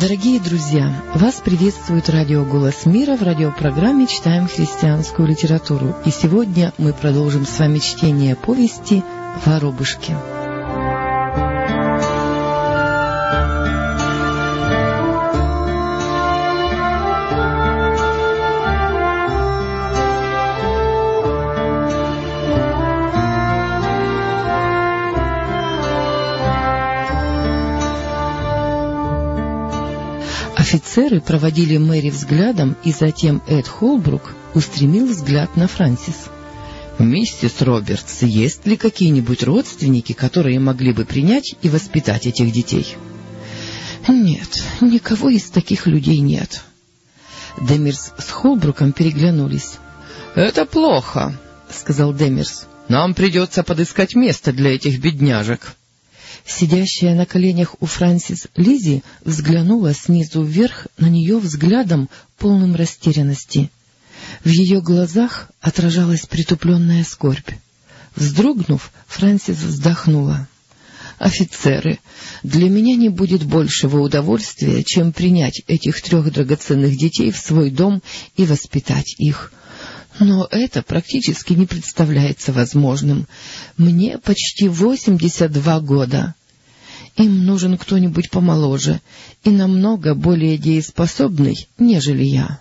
Дорогие друзья, вас приветствует радио «Голос мира» в радиопрограмме «Читаем христианскую литературу». И сегодня мы продолжим с вами чтение повести «Воробушки». Офицеры проводили Мэри взглядом, и затем Эд Холбрук устремил взгляд на Франсис. «Миссис Робертс, есть ли какие-нибудь родственники, которые могли бы принять и воспитать этих детей?» «Нет, никого из таких людей нет». Демерс с Холбруком переглянулись. «Это плохо», — сказал Демерс. «Нам придется подыскать место для этих бедняжек». Сидящая на коленях у Франсис Лизи взглянула снизу вверх на нее взглядом, полным растерянности. В ее глазах отражалась притупленная скорбь. Вздрогнув, Франсис вздохнула. «Офицеры, для меня не будет большего удовольствия, чем принять этих трех драгоценных детей в свой дом и воспитать их. Но это практически не представляется возможным. Мне почти восемьдесят два года. Им нужен кто-нибудь помоложе и намного более дееспособный, нежели я.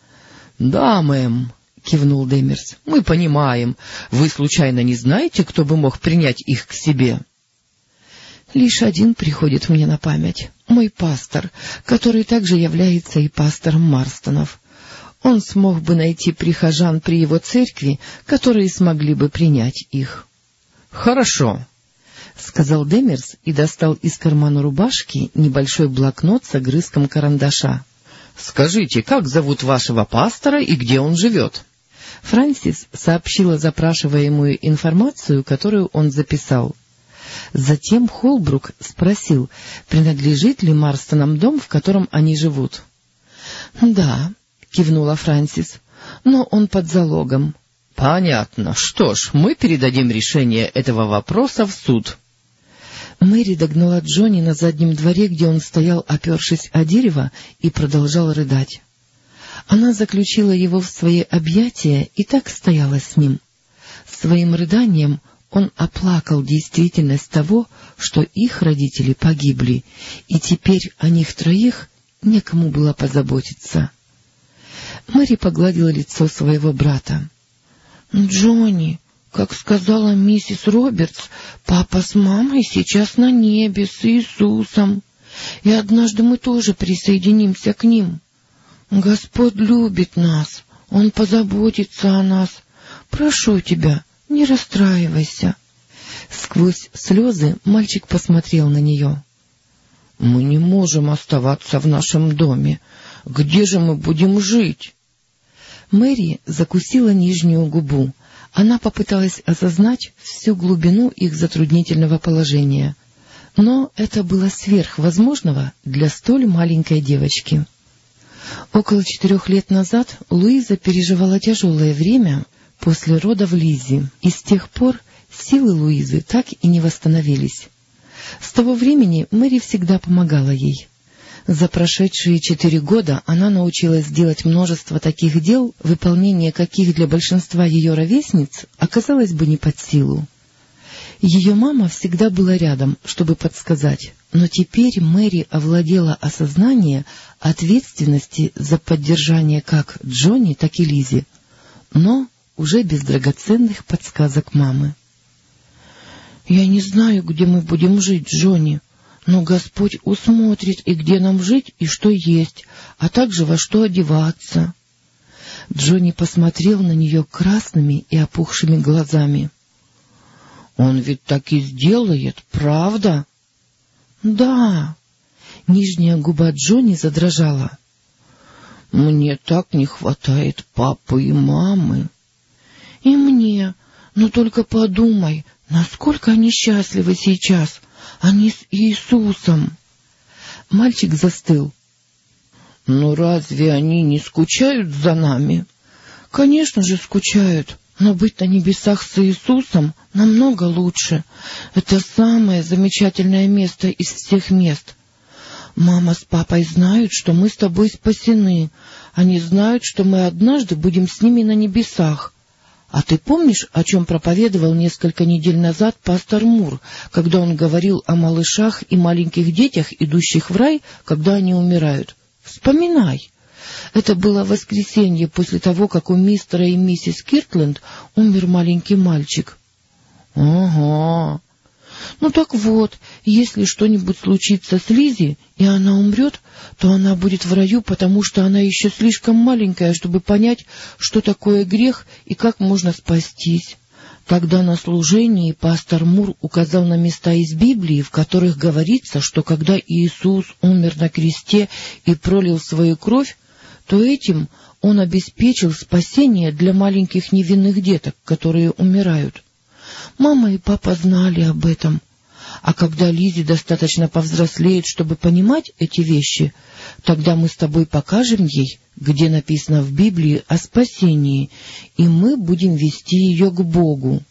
— Да, мэм, — кивнул Демерс, — мы понимаем. Вы случайно не знаете, кто бы мог принять их к себе? — Лишь один приходит мне на память. Мой пастор, который также является и пастором Марстонов. Он смог бы найти прихожан при его церкви, которые смогли бы принять их. — Хорошо, — сказал Демерс и достал из кармана рубашки небольшой блокнот с огрызком карандаша. — Скажите, как зовут вашего пастора и где он живет? Франсис сообщила запрашиваемую информацию, которую он записал. Затем Холбрук спросил, принадлежит ли Марстонам дом, в котором они живут. — Да, — кивнула Франсис, — но он под залогом. — Понятно. Что ж, мы передадим решение этого вопроса в суд. Мэри догнала Джонни на заднем дворе, где он стоял, опершись о дерево, и продолжал рыдать. Она заключила его в свои объятия и так стояла с ним. Своим рыданием он оплакал действительность того, что их родители погибли, и теперь о них троих некому было позаботиться. Мэри погладила лицо своего брата. — Джонни, как сказала миссис Робертс, папа с мамой сейчас на небе с Иисусом, и однажды мы тоже присоединимся к ним. Господь любит нас, Он позаботится о нас. Прошу тебя, не расстраивайся. Сквозь слезы мальчик посмотрел на нее. — Мы не можем оставаться в нашем доме. Где же мы будем жить? Мэри закусила нижнюю губу. Она попыталась осознать всю глубину их затруднительного положения. Но это было сверхвозможного для столь маленькой девочки. Около четырех лет назад Луиза переживала тяжелое время после родов Лизи, и с тех пор силы Луизы так и не восстановились. С того времени Мэри всегда помогала ей. За прошедшие четыре года она научилась делать множество таких дел, выполнение каких для большинства ее ровесниц оказалось бы не под силу. Ее мама всегда была рядом, чтобы подсказать, но теперь Мэри овладела осознание ответственности за поддержание как Джонни, так и Лизи, но уже без драгоценных подсказок мамы. — Я не знаю, где мы будем жить, Джонни, но Господь усмотрит и где нам жить, и что есть, а также во что одеваться. Джонни посмотрел на нее красными и опухшими глазами. — Он ведь так и сделает, правда? — Да. Нижняя губа Джонни задрожала. — Мне так не хватает папы и мамы. — И мне. Но только подумай, насколько они счастливы сейчас — Они с Иисусом. Мальчик застыл. — Ну разве они не скучают за нами? — Конечно же скучают, но быть на небесах с Иисусом намного лучше. Это самое замечательное место из всех мест. Мама с папой знают, что мы с тобой спасены. Они знают, что мы однажды будем с ними на небесах. А ты помнишь, о чем проповедовал несколько недель назад пастор Мур, когда он говорил о малышах и маленьких детях, идущих в рай, когда они умирают? Вспоминай. Это было воскресенье после того, как у мистера и миссис Киртленд умер маленький мальчик. — Ага. Ну так вот, если что-нибудь случится с Лизи и она умрет, то она будет в раю, потому что она еще слишком маленькая, чтобы понять, что такое грех и как можно спастись. Тогда на служении пастор Мур указал на места из Библии, в которых говорится, что когда Иисус умер на кресте и пролил свою кровь, то этим он обеспечил спасение для маленьких невинных деток, которые умирают. Мама и папа знали об этом, а когда Лизи достаточно повзрослеет, чтобы понимать эти вещи, тогда мы с тобой покажем ей, где написано в Библии о спасении, и мы будем вести ее к Богу.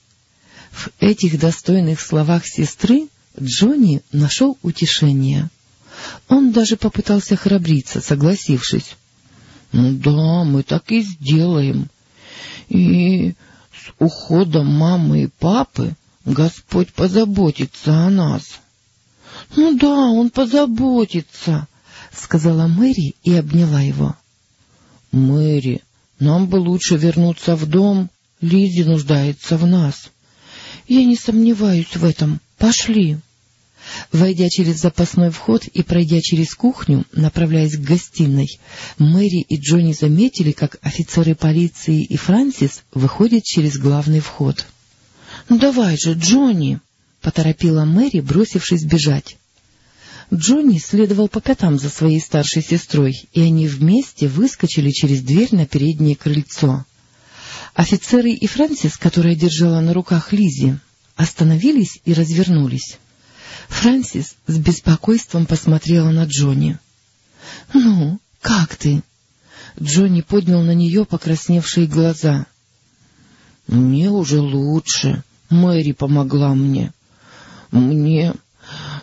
В этих достойных словах сестры Джонни нашел утешение. Он даже попытался храбриться, согласившись. — Ну да, мы так и сделаем. И с уходом мамы и папы Господь позаботится о нас. — Ну да, он позаботится, — сказала Мэри и обняла его. — Мэри, нам бы лучше вернуться в дом. Лизи нуждается в нас. — Я не сомневаюсь в этом. Пошли. Войдя через запасной вход и пройдя через кухню, направляясь к гостиной, Мэри и Джонни заметили, как офицеры полиции и Франсис выходят через главный вход. — Ну давай же, Джонни! — поторопила Мэри, бросившись бежать. Джонни следовал по пятам за своей старшей сестрой, и они вместе выскочили через дверь на переднее крыльцо. Офицеры и Франсис, которая держала на руках Лизи, остановились и развернулись. Франсис с беспокойством посмотрела на Джонни. — Ну, как ты? Джонни поднял на нее покрасневшие глаза. — Мне уже лучше. Мэри помогла мне. Мне...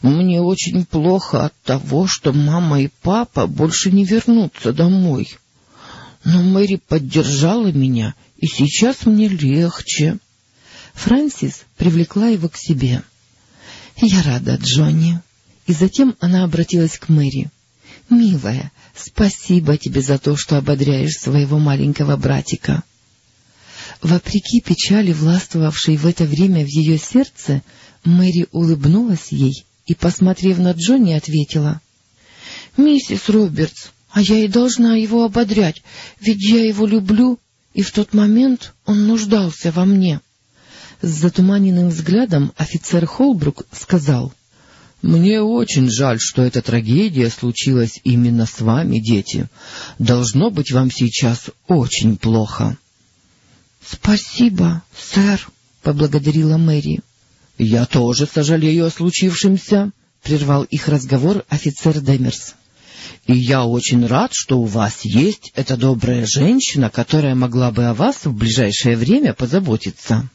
Мне очень плохо от того, что мама и папа больше не вернутся домой. Но Мэри поддержала меня, и сейчас мне легче. Франсис привлекла его к себе. —— Я рада, Джонни. И затем она обратилась к Мэри. — Милая, спасибо тебе за то, что ободряешь своего маленького братика. Вопреки печали, властвовавшей в это время в ее сердце, Мэри улыбнулась ей и, посмотрев на Джонни, ответила. — Миссис Робертс, а я и должна его ободрять, ведь я его люблю, и в тот момент он нуждался во мне. — с затуманенным взглядом офицер Холбрук сказал, — Мне очень жаль, что эта трагедия случилась именно с вами, дети. Должно быть вам сейчас очень плохо. — Спасибо, сэр, — поблагодарила Мэри. — Я тоже сожалею о случившемся, — прервал их разговор офицер Демерс. И я очень рад, что у вас есть эта добрая женщина, которая могла бы о вас в ближайшее время позаботиться.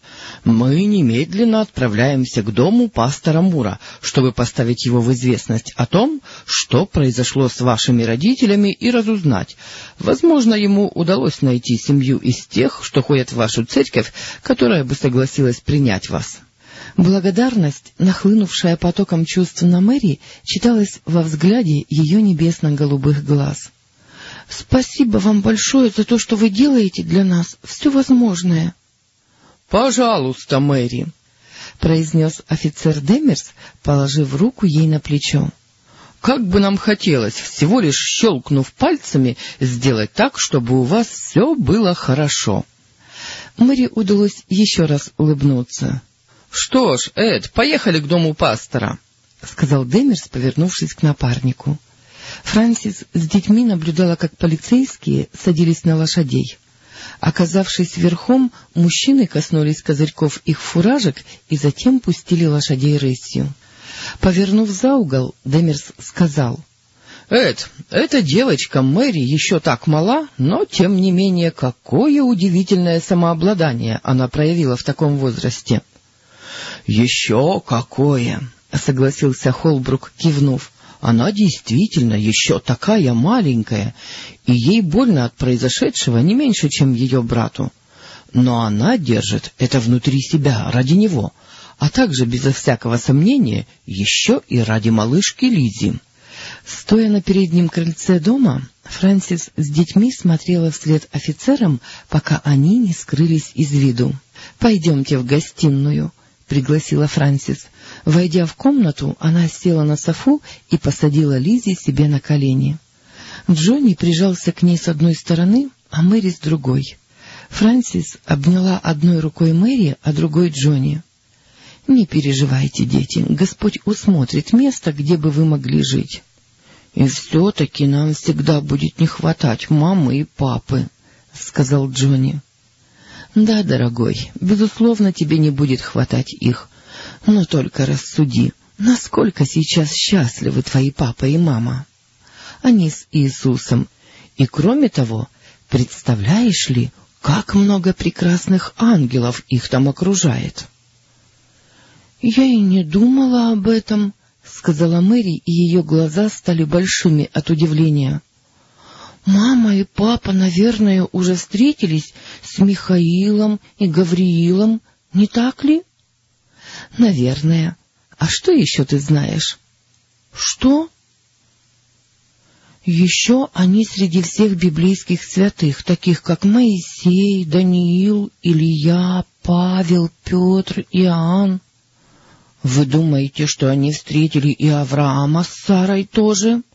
Мы немедленно отправляемся к дому пастора Мура, чтобы поставить его в известность о том, что произошло с вашими родителями и разузнать. Возможно, ему удалось найти семью из тех, что ходят в вашу церковь, которая бы согласилась принять вас. Благодарность, нахлынувшая потоком чувств на Мэри, читалась во взгляде ее небесно-голубых глаз. — Спасибо вам большое за то, что вы делаете для нас все возможное. — Пожалуйста, Мэри, — произнес офицер Демерс, положив руку ей на плечо. — Как бы нам хотелось, всего лишь щелкнув пальцами, сделать так, чтобы у вас все было хорошо. Мэри удалось еще раз улыбнуться. — Что ж, Эд, поехали к дому пастора, — сказал Демерс, повернувшись к напарнику. Франсис с детьми наблюдала, как полицейские садились на лошадей. Оказавшись верхом, мужчины коснулись козырьков их фуражек и затем пустили лошадей рысью. Повернув за угол, Демерс сказал. — Эд, эта девочка Мэри еще так мала, но, тем не менее, какое удивительное самообладание она проявила в таком возрасте. — Еще какое! — согласился Холбрук, кивнув. — Она действительно еще такая маленькая, и ей больно от произошедшего не меньше, чем ее брату. Но она держит это внутри себя ради него — а также, безо всякого сомнения, еще и ради малышки Лизи. Стоя на переднем крыльце дома, Фрэнсис с детьми смотрела вслед офицерам, пока они не скрылись из виду. — Пойдемте в гостиную, — пригласила Фрэнсис. Войдя в комнату, она села на софу и посадила Лизи себе на колени. Джонни прижался к ней с одной стороны, а Мэри с другой. Фрэнсис обняла одной рукой Мэри, а другой Джонни. — Не переживайте, дети, Господь усмотрит место, где бы вы могли жить. — И все-таки нам всегда будет не хватать мамы и папы, — сказал Джонни. — Да, дорогой, безусловно, тебе не будет хватать их. Но только рассуди, насколько сейчас счастливы твои папа и мама. Они с Иисусом. И кроме того, представляешь ли, как много прекрасных ангелов их там окружает. —— Я и не думала об этом, — сказала Мэри, и ее глаза стали большими от удивления. — Мама и папа, наверное, уже встретились с Михаилом и Гавриилом, не так ли? — Наверное. А что еще ты знаешь? — Что? — Еще они среди всех библейских святых, таких как Моисей, Даниил, Илья, Павел, Петр, Иоанн. — Вы думаете, что они встретили и Авраама с Сарой тоже? —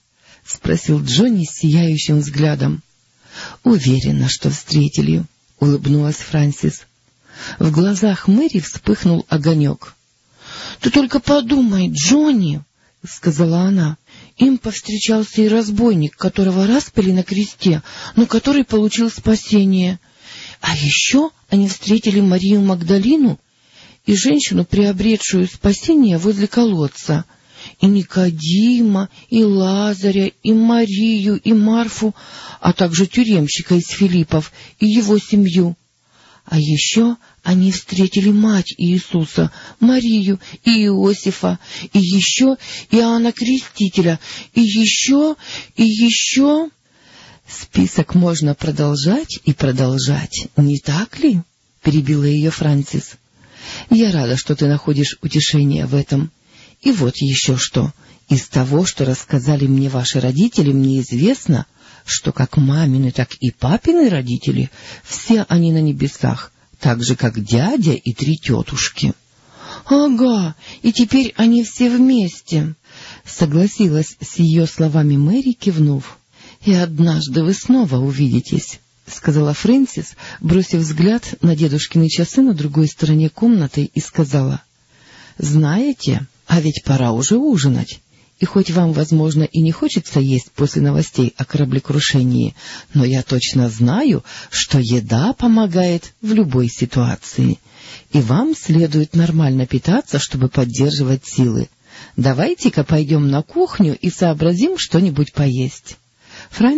спросил Джонни с сияющим взглядом. — Уверена, что встретили, — улыбнулась Франсис. В глазах Мэри вспыхнул огонек. — Ты только подумай, Джонни, — сказала она. Им повстречался и разбойник, которого распили на кресте, но который получил спасение. А еще они встретили Марию Магдалину и женщину, приобретшую спасение возле колодца, и Никодима, и Лазаря, и Марию, и Марфу, а также тюремщика из Филиппов и его семью. А еще они встретили мать Иисуса, Марию и Иосифа, и еще Иоанна Крестителя, и еще, и еще... Список можно продолжать и продолжать, не так ли? — перебила ее Франсис. Я рада, что ты находишь утешение в этом. И вот еще что. Из того, что рассказали мне ваши родители, мне известно, что как мамины, так и папины родители, все они на небесах, так же, как дядя и три тетушки. — Ага, и теперь они все вместе, — согласилась с ее словами Мэри, кивнув. — И однажды вы снова увидитесь. — сказала Фрэнсис, бросив взгляд на дедушкины часы на другой стороне комнаты, и сказала. — Знаете, а ведь пора уже ужинать. И хоть вам, возможно, и не хочется есть после новостей о кораблекрушении, но я точно знаю, что еда помогает в любой ситуации. И вам следует нормально питаться, чтобы поддерживать силы. Давайте-ка пойдем на кухню и сообразим что-нибудь поесть.